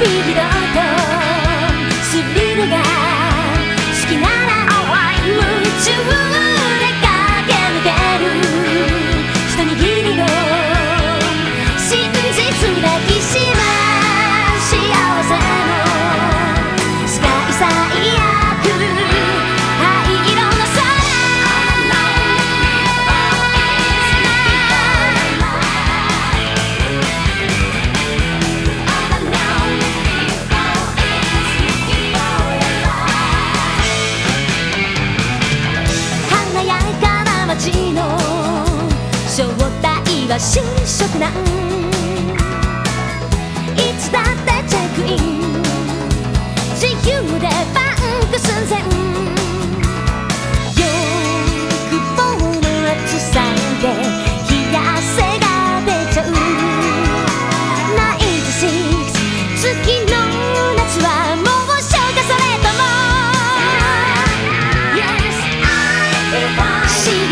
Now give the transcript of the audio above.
be ちの正体は新色なん。いつだってチェックイン。